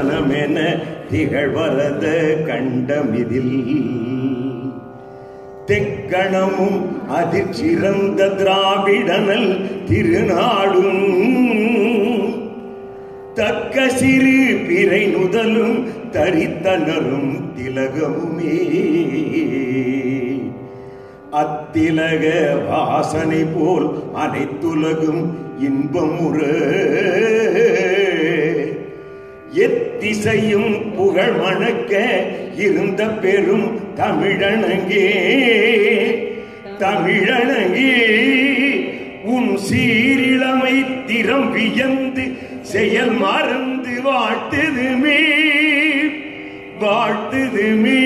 மனமென திகழ்வரத கண்டமிதில். தெக்கணமும் அதிர்ச்சிறந்த திராவிடனல் திருநாடும். தக்க சிறு பிறை நுதலும் தரித்தனரும் திலகமுமே. அத்திலக வாசனை போல் அனைத்துலகும் இன்பமுற. எத்திசையும் புகழ் மணக்க இருந்த பெரும் தமிழனங்கே. தமிழனங்கே உன் சீரிழமை திறம் வியந்து செயல் மறந்து வாழ்த்துதுமே வாழ்த்துதுமே.